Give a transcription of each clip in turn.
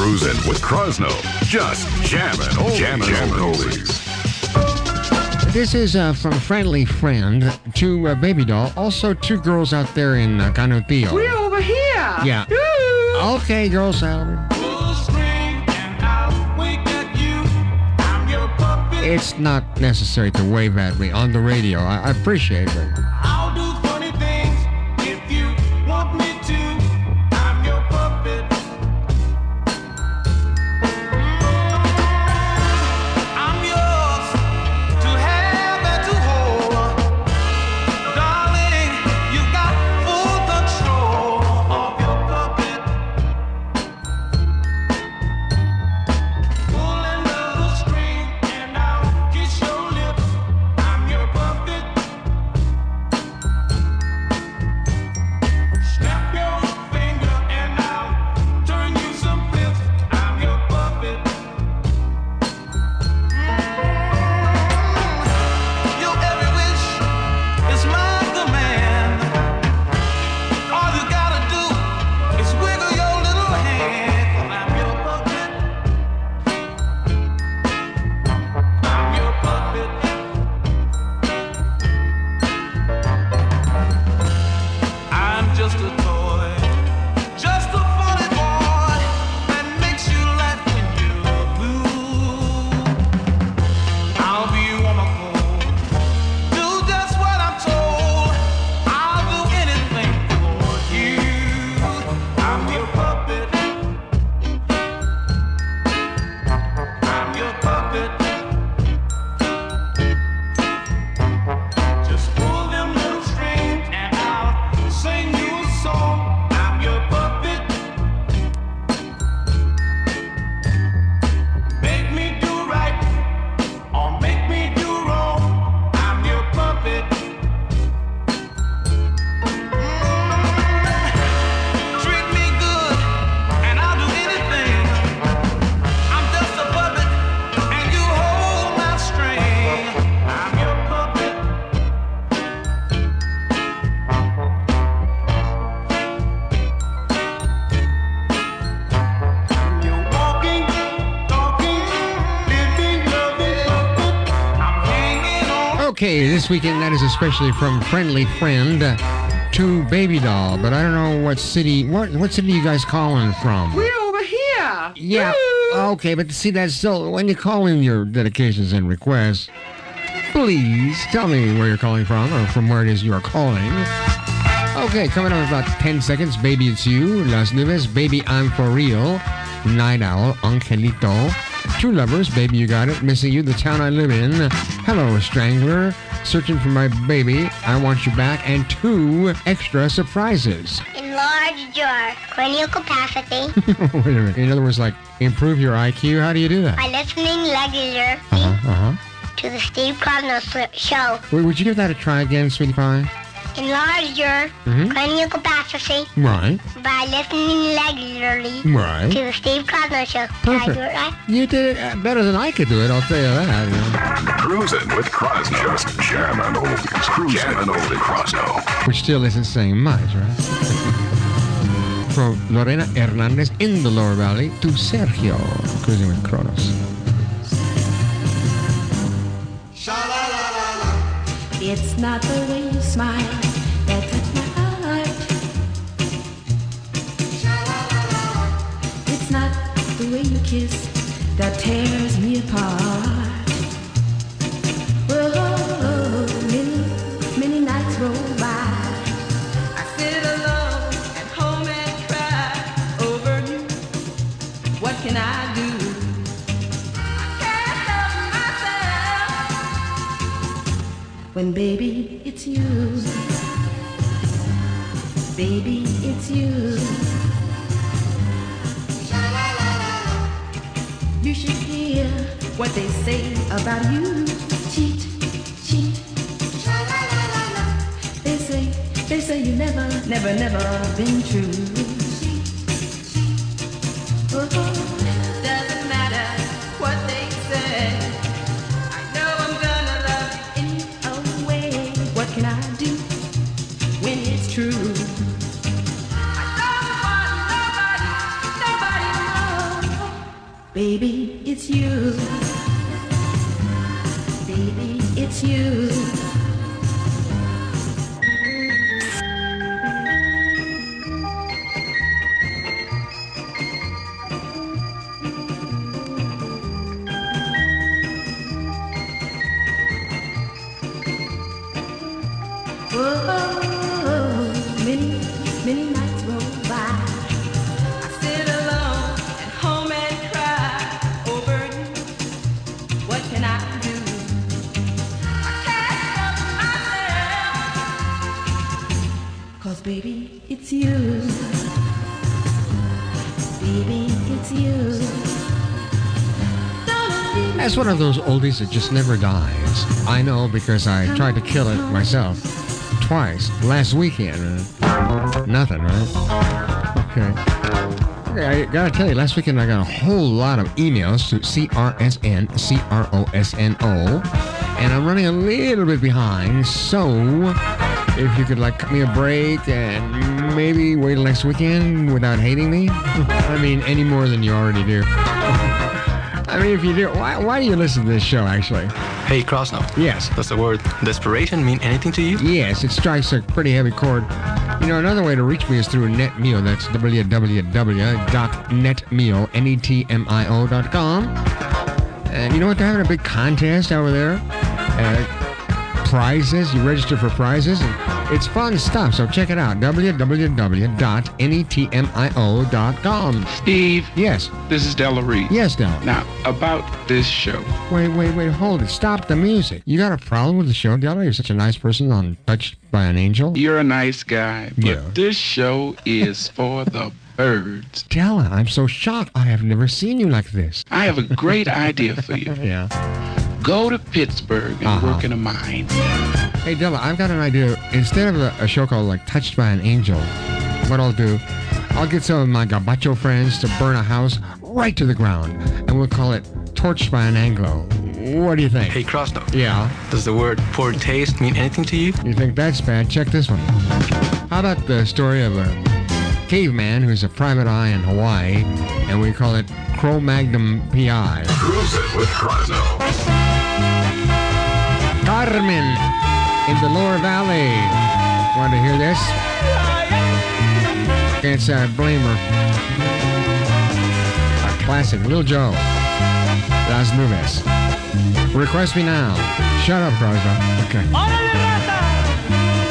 Cruising with Crosno. Just jamming, old jamming, jamming oldies. This is uh, from Friendly Friend to uh, Baby Doll. Also, two girls out there in uh, Canutillo. We're over here. Yeah. Ooh. Okay, girls out. It's not necessary to wave at me on the radio. I, I appreciate it. Weekend that is especially from Friendly Friend uh, to Baby Doll. But I don't know what city. What what city you guys calling from? We're over here. Yeah. Ooh. Okay, but see, that's still when you call in your dedications and requests. Please tell me where you're calling from or from where it is you are calling. Okay, coming up in about 10 seconds. Baby, it's you. Las Nubes. Baby, I'm for real. Night Owl. Angelito. True Lovers. Baby, you got it. Missing you. The town I live in. Hello, Strangler. Searching for my baby. I want you back. And two extra surprises. Enlarge your cranial capacity Wait a minute. In other words, like improve your IQ. How do you do that? by listening regularly Uh-huh, uh-huh. to the Steve Crosno Show. Wait, would you give that a try again, sweetie pie? Enlarge your Mhm. cranial capacity Right, by listening regularly to the Steve Crosno Show. Did I Perfect. do it right? You did it uh, better than I could do it, I'll tell you that. you know. Cruising with Crosno. Just jamming oldies. Cruising jamming oldies. Crosno. Which still isn't saying much, right? From Lorena Hernandez in the Lower Valley to Sergio, cruising with Crosno. It's not the way you smile that touch my heart. It's not the way you kiss that tears me apart. When baby, it's you. Baby, it's you. You should hear what they say about you. Cheat, cheat. They say, they say you never, never, never been true. Oh, oh. You. Baby, it's you. Baby, it's you. Baby, it's you. That's one of those oldies that just never dies. I know because I tried to kill it myself twice last weekend. Uh, nothing, right? Okay. Okay, I gotta tell you, last weekend I got a whole lot of emails to Crosno, C-R-O-S-N-O, and I'm running a little bit behind, so if you could like cut me a break and maybe wait till next weekend without hating me, I mean, any more than you already do. I mean, if you do, why, why do you listen to this show, actually? Hey, Crosno. Yes. Does the word desperation mean anything to you? Yes, it strikes a pretty heavy chord. You know, another way to reach me is through NetMio. That's www.netmio, N-E-T-M-I-O dot com. And you know what? They're having a big contest over there. Uh, prizes. You register for prizes. And it's fun stuff. So check it out. www.netmio.com. Steve, Yes. this is Della Reese. Yes, Del. Now, about this show. Wait, wait, wait. Hold it. Stop the music. You got a problem with the show, Della? You're such a nice person on Touched by an Angel. You're a nice guy, but Yeah. this show is for the birds. Della, I'm so shocked. I have never seen you like this. I have a great idea for you. Yeah. Go to Pittsburgh and Uh-huh. work in a mine. Hey, Della, I've got an idea. Instead of a, a show called like Touched by an Angel, what I'll do, I'll get some of my gabacho friends to burn a house right to the ground, and we'll call it Torched by an Anglo. What do you think? Hey, Crosno. Yeah. Does the word poor taste mean anything to you? You think that's bad? Check this one. How about the story of a caveman who's a private eye in Hawaii, and we call it Cro-Magnum PI. Cruise it with Crosno. Carmen in the lower valley. Want to hear this? Can't say I blame her. A classic, Lil Joe. Las Nubes. Request me now. Shut up, Crosby. Okay.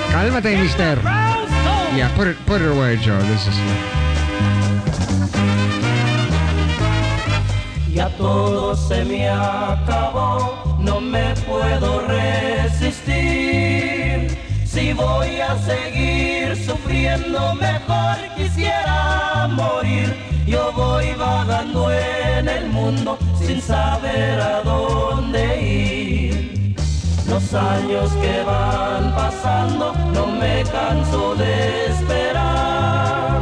Cálmate, mister. Yeah, put it put it away, Joe. This is Ya todo se me acabó, no me puedo resistir. Si voy a seguir sufriendo, mejor quisiera morir. Yo voy vagando en el mundo sin saber a dónde ir. Los años que van pasando, no me canso de esperar.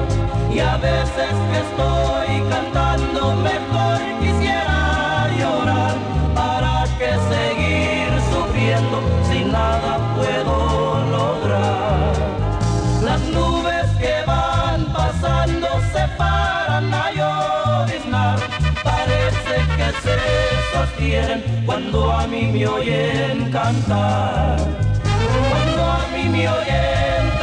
Y a veces que estoy cantando, mejor quisiera sufriendo si nada puedo lograr? Las nubes que van pasando se paran a lloviznar. Parece que se sostienen cuando a mí me oyen cantar. Cuando a mí me oyen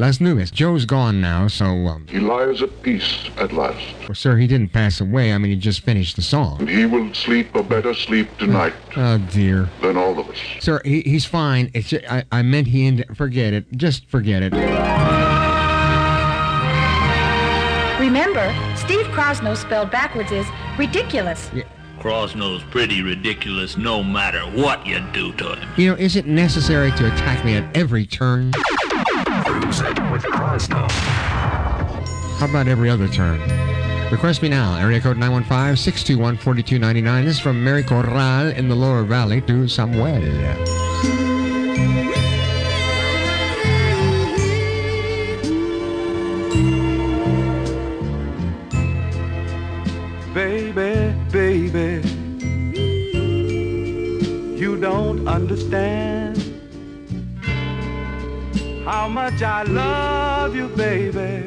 classic. Las Nubes. Joe's gone now, so, um, He lies at peace at last, well, sir, he didn't pass away. I mean, he just finished the song. and he will sleep a better sleep tonight Oh, dear. than all of us. Sir, he, he's fine. It's ju- I, I meant he ended. Forget it. Just forget it. Remember, Steve Crosno spelled backwards is ridiculous. Crosno's pretty ridiculous no matter what you do to him. You know, is it necessary to attack me at every turn? How about every other turn? Request me now. Area code 915-621-4299. This is from Mary Corral in the Lower Valley to Samuel. How much I love you, baby,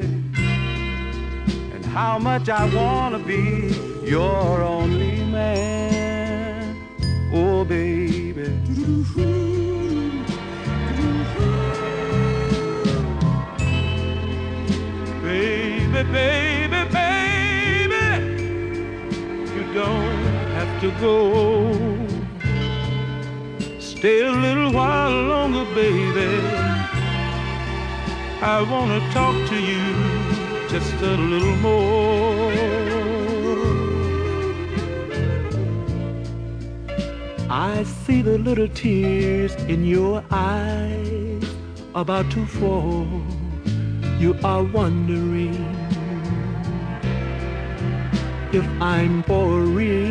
and how much I wanna be your only man. Oh, baby. Baby, baby, baby, you don't have to go. Stay a little while longer, baby. I wanna talk to you just a little more. I see the little tears in your eyes about to fall. You are wondering if I'm for real.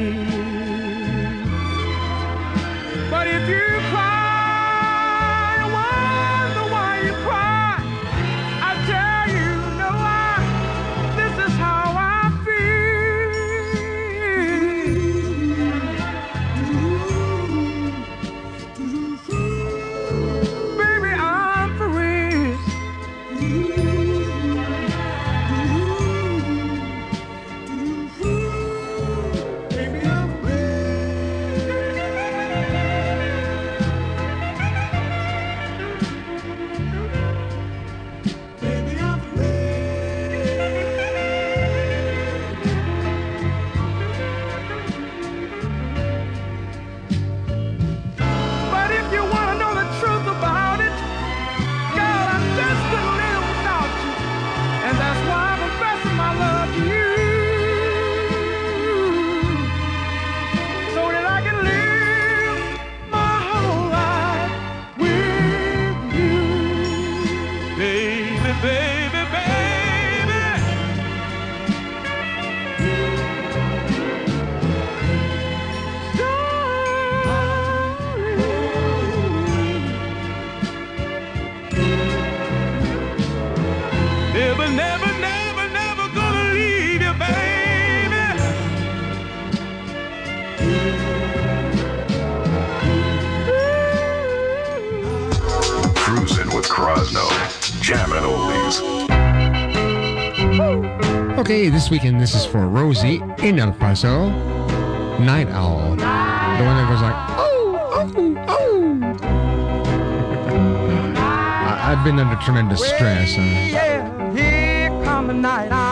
Cruising with Crosno, jamming oldies. Okay, this weekend this is for Rosie in El Paso, Night Owl. The one that goes like, oh, oh, oh. I've been under tremendous stress. Huh? Night owl.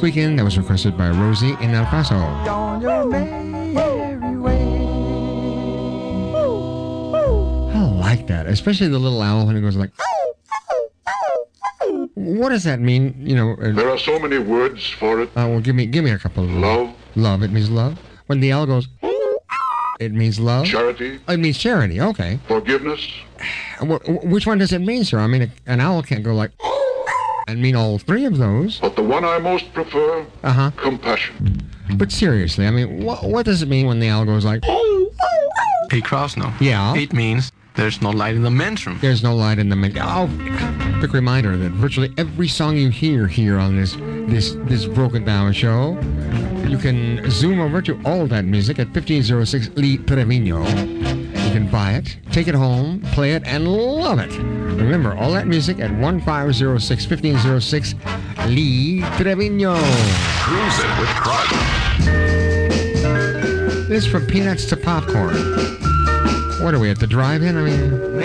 This weekend that was requested by Rosie in El Paso. Be on your merry way. I like that, especially the little owl when it goes like. What does that mean? You know. Uh, There are so many words for it. uh, well, give me give me a couple. Of Love. Love. It means love. When the owl goes, it means love. Charity, Oh, it means charity. Okay. forgiveness, Wh- wh- which one does it mean, sir? I mean, an owl can't go like and mean all three of those. but the one I most prefer, Uh huh. compassion. But seriously, I mean, what what does it mean when the owl goes like? oh, oh, oh? Hey, Crosno. Yeah. It means there's no light in the men's room. There's no light in the mid. Oh, quick reminder that virtually every song you hear here on this this this Broken Down show, you can zoom over to all that music at 1506 Lee Trevino. You can buy it, take it home, play it, and love it. Remember, all that music at 1506 1506 Lee Trevino. Cruising with Crosby. This is from peanuts to popcorn. What are we at the drive-in? I mean,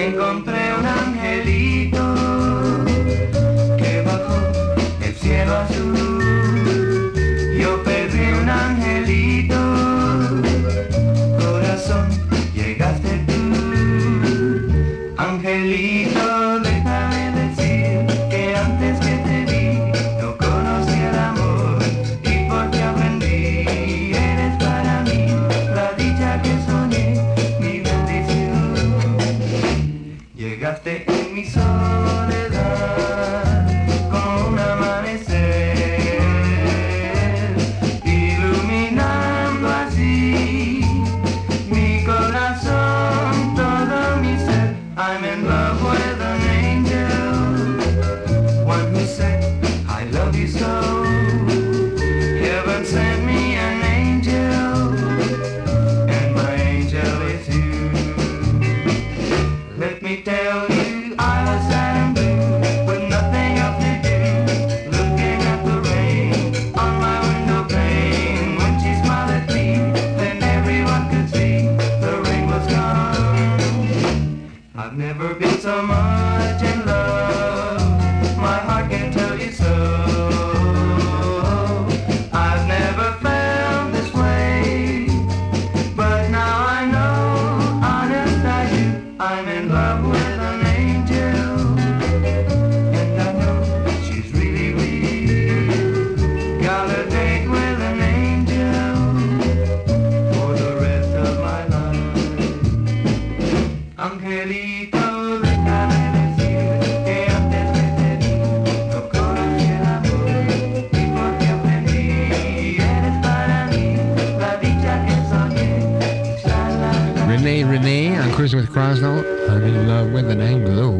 I'm in love with an Anglo.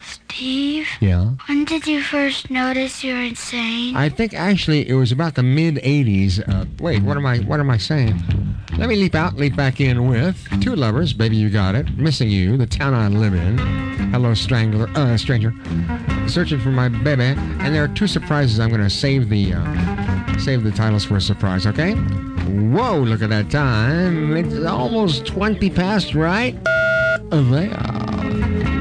Steve, Yeah. when did you first notice you're insane? I think actually it was about the mid '80s. Uh, wait, what am I? What am I saying? Let me leap out, leap back in with two lovers. Baby, you got it. Missing you, the town I live in. Hello, strangler, uh, stranger. Searching for my baby, and there are two surprises. I'm gonna save the uh, save the titles for a surprise. Okay? Whoa! Look at that time. It's almost 20 past, right? There.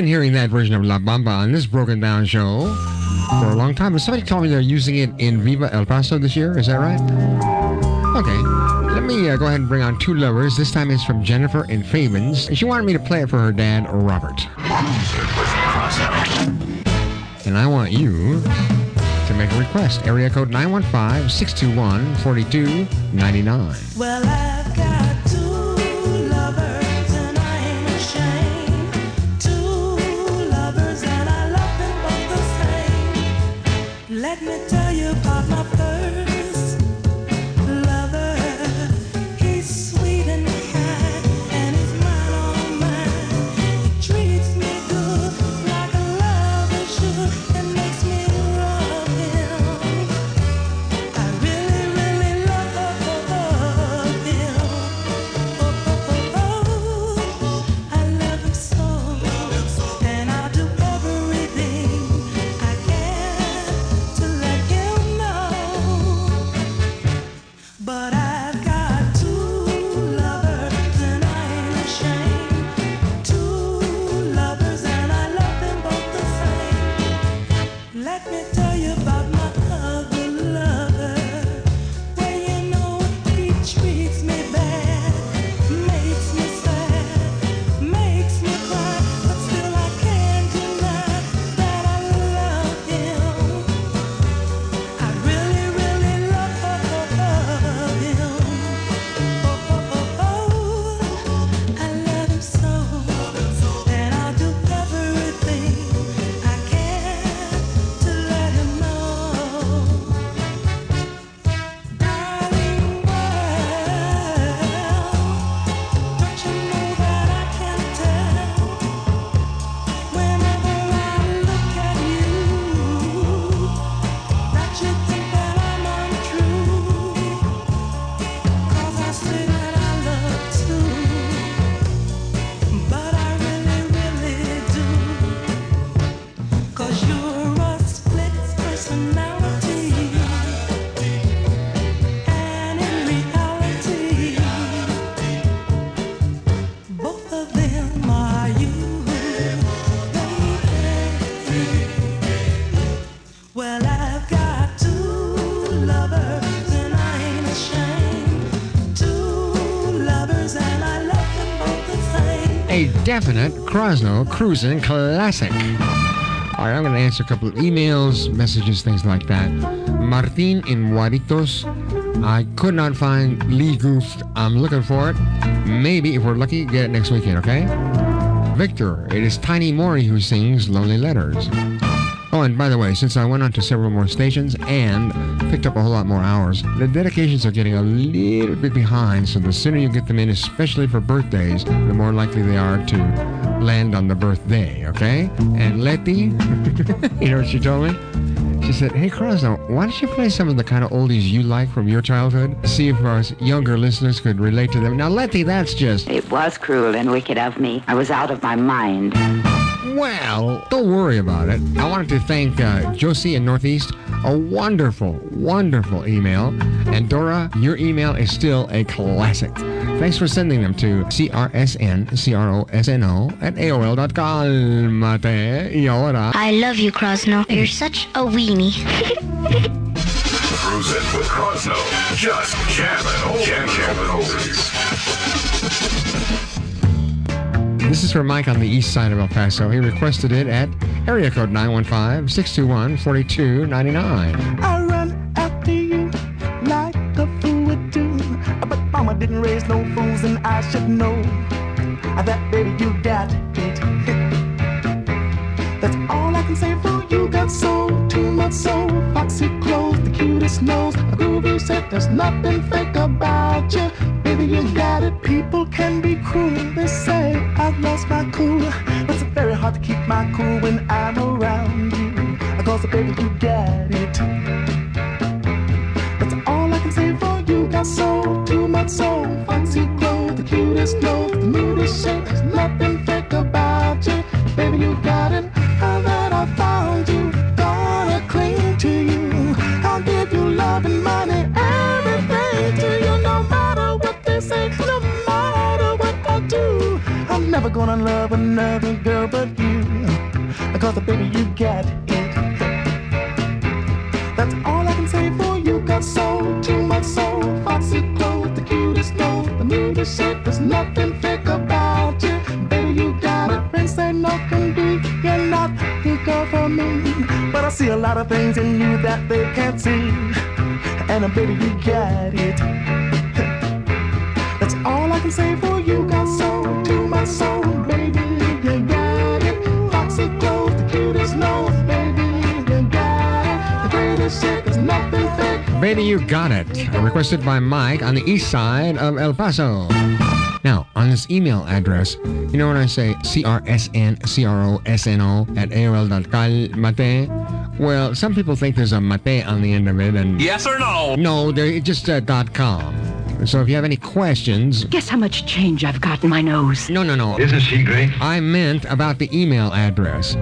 Been hearing that version of La Bamba on this broken down show for a long time. And somebody told me they're using it in Viva El Paso this year. Is that right? Okay. Let me uh, go ahead and bring on two lovers. This time it's from Jennifer and. And she wanted me to play it for her dad, Robert. And I want you to make a request. Area code 915 621 4299. Well, my definite Crosno cruising classic. All right, I'm going to answer a couple of emails, messages, things like that. Martin in Guaritos. I could not find Lee Goof. I'm looking for it. Maybe, if we're lucky, get it next weekend, okay? Victor, it is Tiny Morrie who sings Lonely Letters. Oh, and by the way, since I went on to several more stations and picked up a whole lot more hours, the dedications are getting a little bit behind, so the sooner you get them in, especially for birthdays, the more likely they are to land on the birthday, okay? And Letty, you know what she told me? She said, Hey, Crosno, why don't you play some of the kind of oldies you like from your childhood? See if our younger listeners could relate to them. Now, Letty, that's just. It was cruel and wicked of me. I was out of my mind. Well, don't worry about it. I wanted to thank uh, Josie in Northeast. A wonderful, wonderful email. And Dora, your email is still a classic. Thanks for sending them to Crosno, C-R-O-S-N-O, at AOL.com. Mate, y ahora. I love you, Crosno. You're such a weenie. Cruising with Crosno. Just jamming oldies. Jamming oldies. This is for Mike on the east side of El Paso. He requested it at area code 915-621-4299. I run after you like a fool would do. But mama didn't raise no fools, and I should know that baby you got it. That's all I can say for you. Got soul, too much soul, foxy clothes, the cutest nose, a groovy set. There's nothing fake about you, baby. You got it. People can be cruel. They say I've lost my cool, but it's very hard to keep my cool when I'm around you. I cause baby, you got it. That's all I can say for you. Got soul, too much soul, fancy clothes, the cutest nose, the moodest shape. There's nothing never gonna love another girl but you. Cause the baby, you got it. That's all I can say for you. Got soul, too much soul. Foxy clothes, the cutest nose, the neatest shit. There's nothing fake about you. Baby, you got it. Friends say no can be. You're not the girl for me. But I see a lot of things in you that they can't see. And uh, baby, you got it. That's all I can say for you. Got soul, too much soul, Baby, you got it. Requested by Mike on the east side of El Paso. Now, on this email address, you know when I say C-R-S-N, C-R-O-S-N-O at AOL.calmate? Well, some people think there's a mate on the end of it, and... Yes or no? No, there, it's just uh, dot .com. So if you have any questions... Guess how much change I've got in my nose? No, no, no. Isn't she great? I meant about the email address.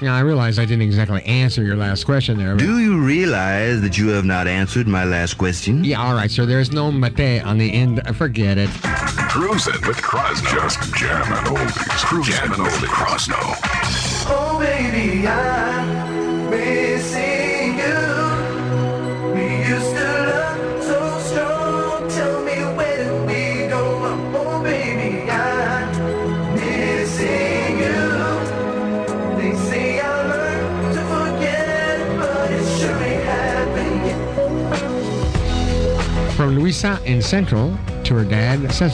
Now, I realize I didn't exactly answer your last question there. But... Do you realize that you have not answered my last question? Yeah, all right, so there's no mate on the end. Uh, forget it. Cruising with Crosno. Just jamming oldies. Cruising jamming with Crosno. Oh, baby, I'm Luisa in Central to her dad, said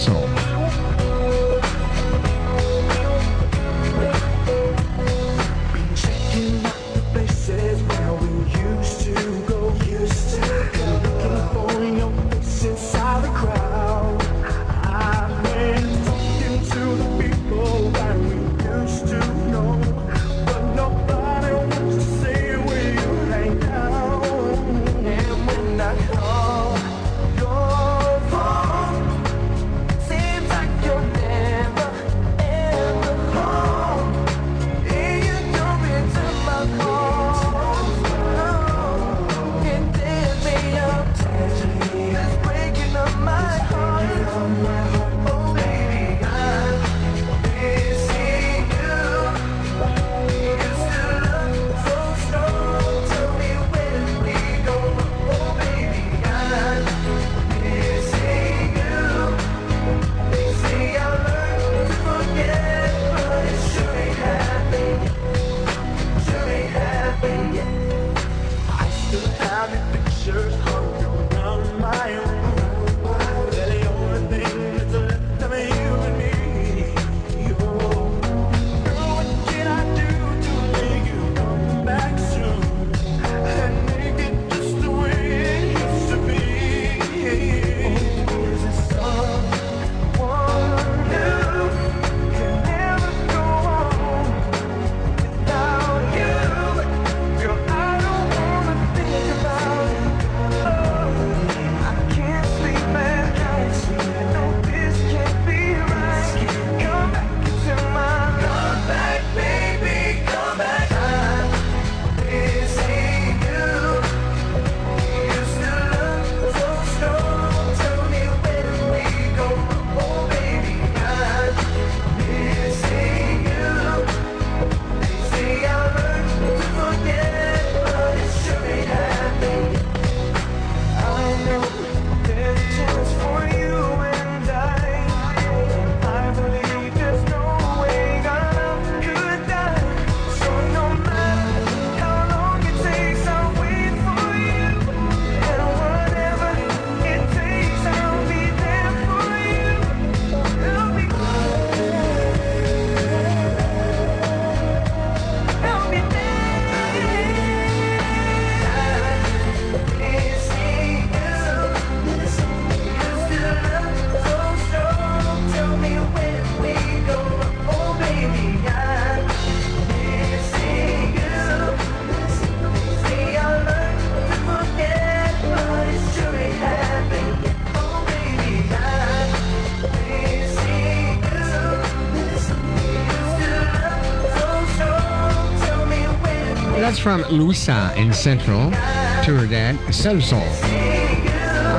from Luisa in Central to her dad, Celso.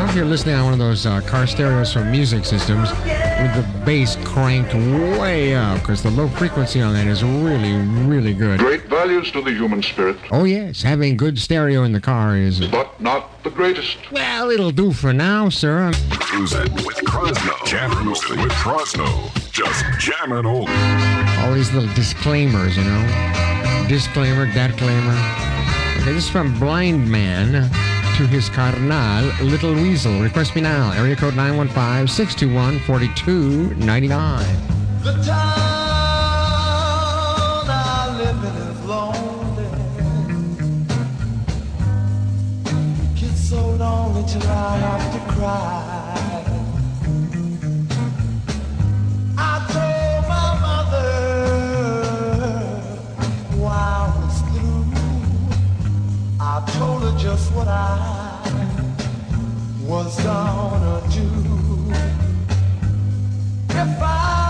if you're listening on one of those uh, car stereos from music systems with the bass cranked way up because the low frequency on that is really, really good. Great values to the human spirit, Oh, yes, having good stereo in the car is. but not the greatest. Well, it'll do for now, sir. Cruising with Crosno. Jamming with Crosno. Just jamming old. All these little disclaimers, you know. Disclaimer, that claimer. Okay, this is from Blind Man to his carnal, Little Weasel. Request me now. Area code 915 621 4299. The town I live in is lonely. Get so lonely till I have to cry. I told her just what I was gonna do. If I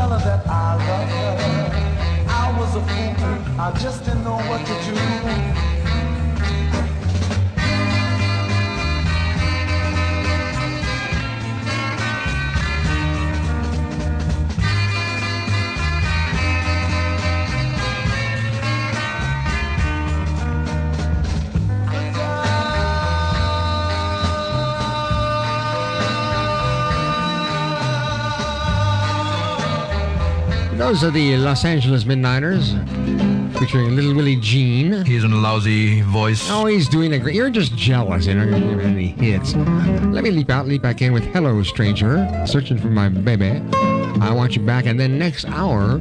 tell her that I love her. I was a fool, I just didn't know what to do. Those are the Los Angeles Midniters featuring Little Willie G. He's in a lousy voice. Oh, he's doing a great. You're just jealous. You're not going give any hits. Let me leap out, leap back in with Hello, Stranger. Searching for my baby. I want you back. And then next hour,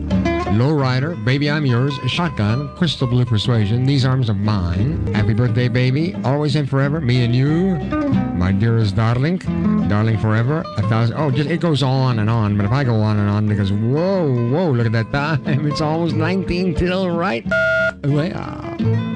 Lowrider, Baby I'm Yours, Shotgun, Crystal Blue Persuasion, These Arms of Mine. Happy birthday, baby. Always and forever. Me and you. My dearest darling. Darling forever. A thousand. Oh, just it goes on and on. But if I go on and on, because whoa, whoa, look at that time. It's almost 19 till right. Well.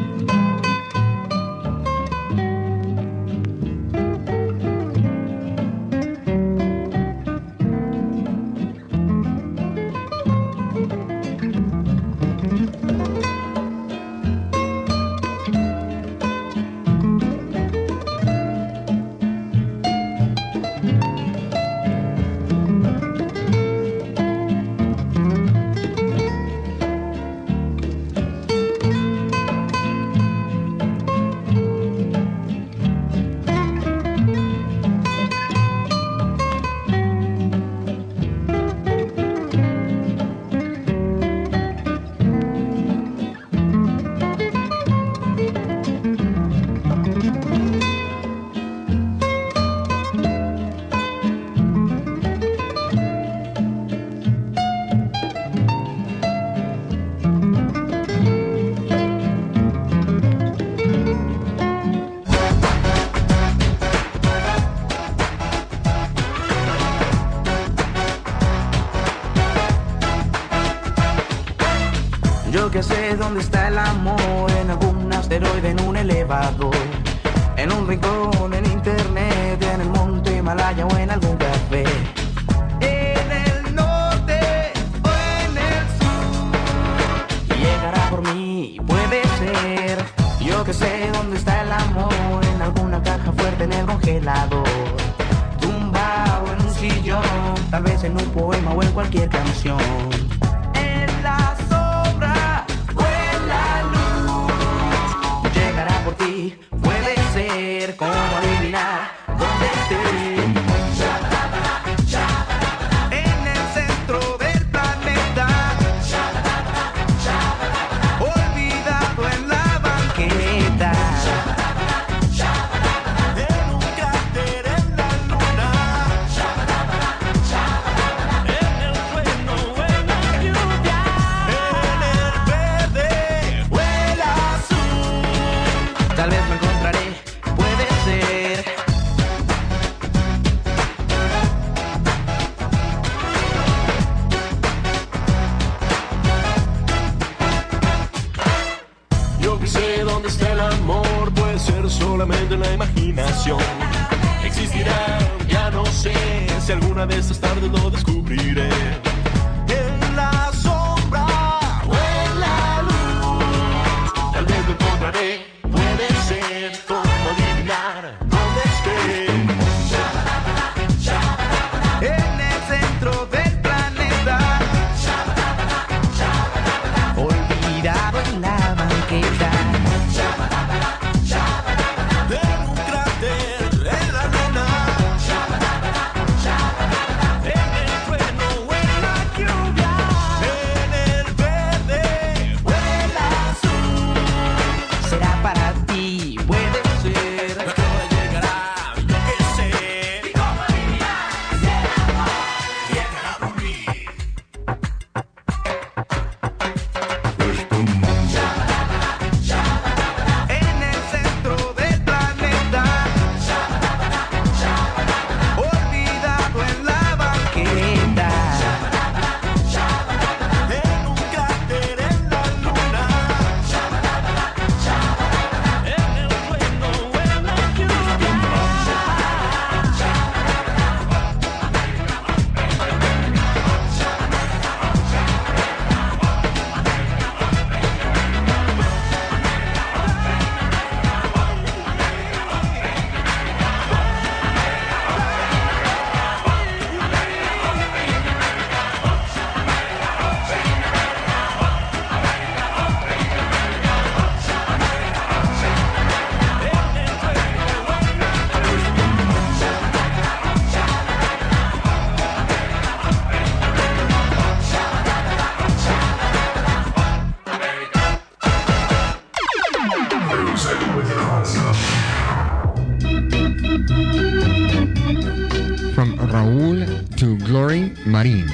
Murray Marin.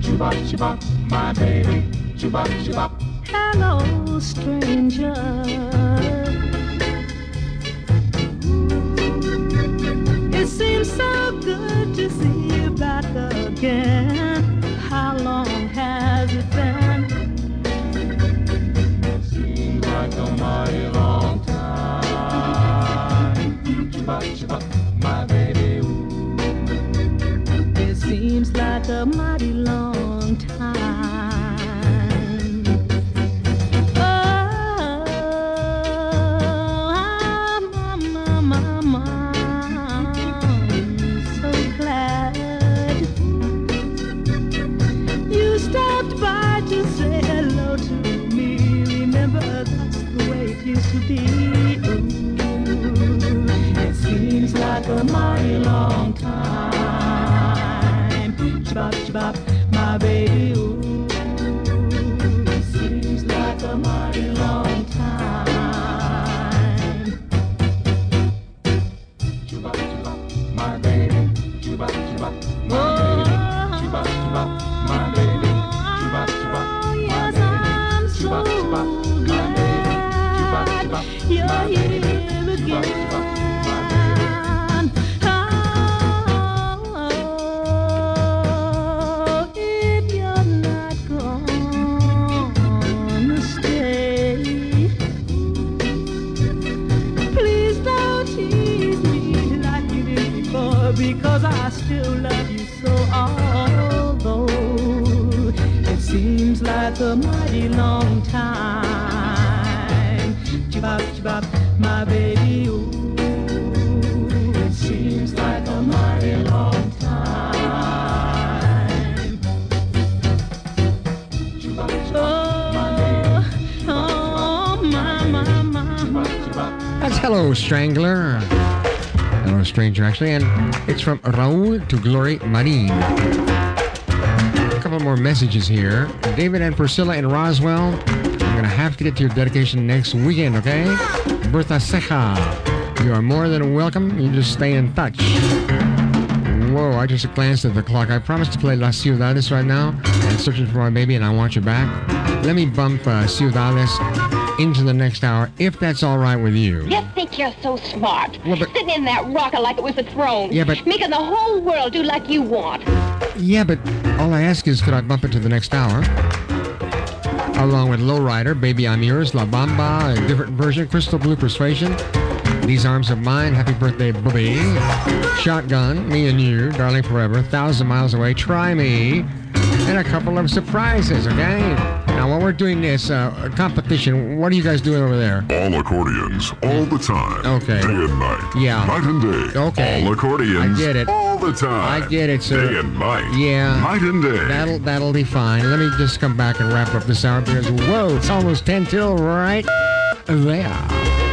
Chuba, chuba, my baby. Chuba, chuba. Hello, stranger. to my because I still love you so. Although it seems like a mighty long time. Chibop, chibop, my baby. Ooh, it seems like a mighty long time. Oh, oh, my, my, my. That's Hello Strangler. Hello Stranger, actually. And it's from Raul to Glory Marin. A couple more messages here. David and Priscilla in Roswell. I'm going to have to get to your dedication next weekend, okay? Bertha Ceja. You are more than welcome. You just stay in touch. Whoa, I just glanced at the clock. I promised to play Las Ciudades right now. And searching for my baby, and I want you back. Let me bump uh, Ciudades into the next hour, if that's all right with you. You think you're so smart. Well, but- Sitting in that rocker like it was a throne. Yeah, but- Making the whole world do like you want. Yeah, but all I ask is could I bump it to the next hour? Along with Lowrider, Baby I'm Yours, La Bamba, a different version, Crystal Blue Persuasion, These Arms of Mine, Happy Birthday Booby, Shotgun, Me and You, Darling Forever, Thousand Miles Away, Try Me, and a couple of surprises, okay? Now, while we're doing this uh, competition, what are you guys doing over there? All accordions, all the time. Okay. Day and night. Yeah. Night and day. Okay. All accordions. I get it. All the time. I get it, sir. Day and night. Yeah. Night and day. That'll that'll be fine. Let me just come back and wrap up this hour because whoa, it's almost ten till right there.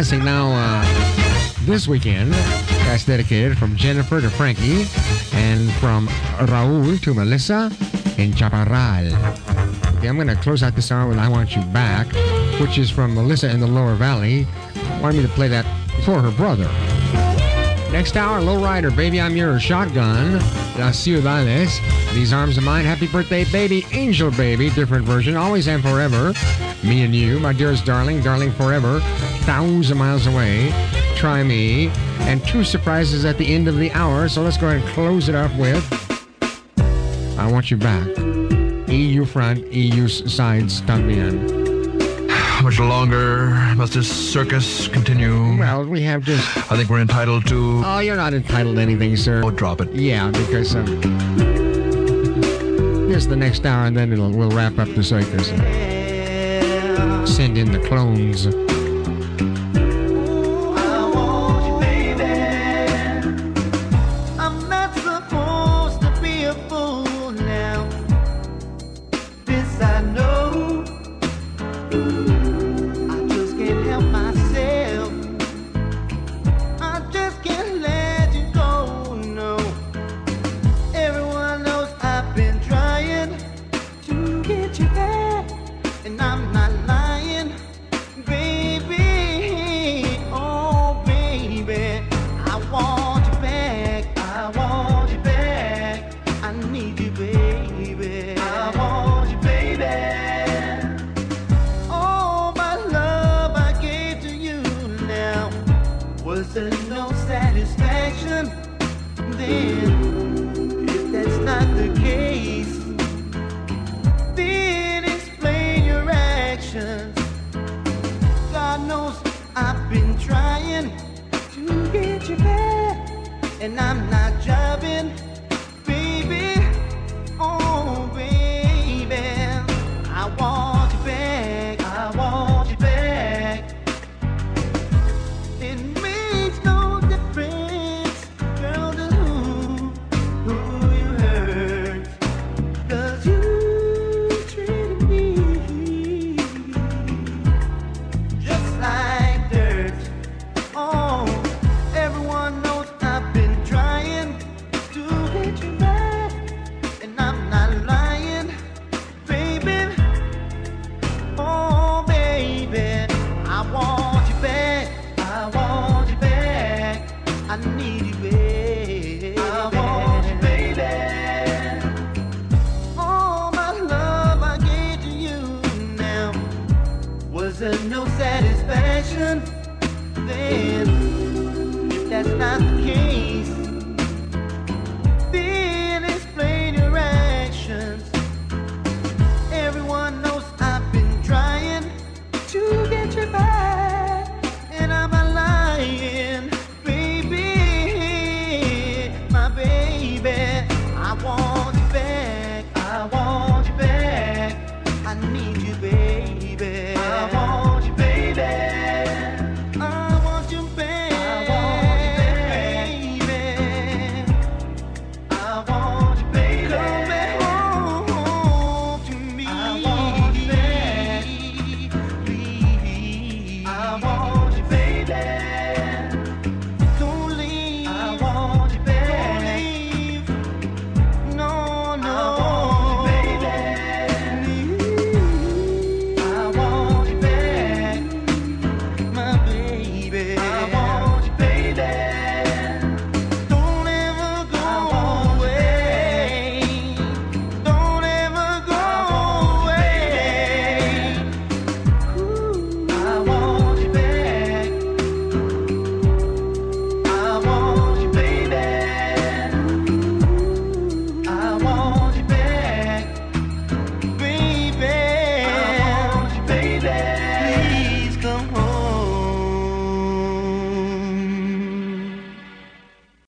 classic now uh, this weekend. That's dedicated from Jennifer to Frankie and from Raul to Melissa in Chaparral. Okay, I'm going to close out this hour with I Want You Back, which is from Melissa in the Lower Valley. Wanted me to play that for her brother. Next hour, "Low Rider," Baby I'm Your Shotgun, Las Ciudades, These Arms of Mine, Happy Birthday Baby, Angel Baby, different version, Always and Forever, Me and You, My Dearest Darling, Darling Forever, 1,000 miles away. Try Me, and two surprises at the end of the hour. So let's go ahead and close it up with I Want You Back. EU front, EU side, stuck me in. How much longer must this circus continue? Well, we have just. I think we're entitled to. Oh, you're not entitled to anything, sir. Oh, drop it. Yeah, because. Um, uh, here's the next hour, and then we'll wrap up the circus. Send in the clones. Thank you. Man.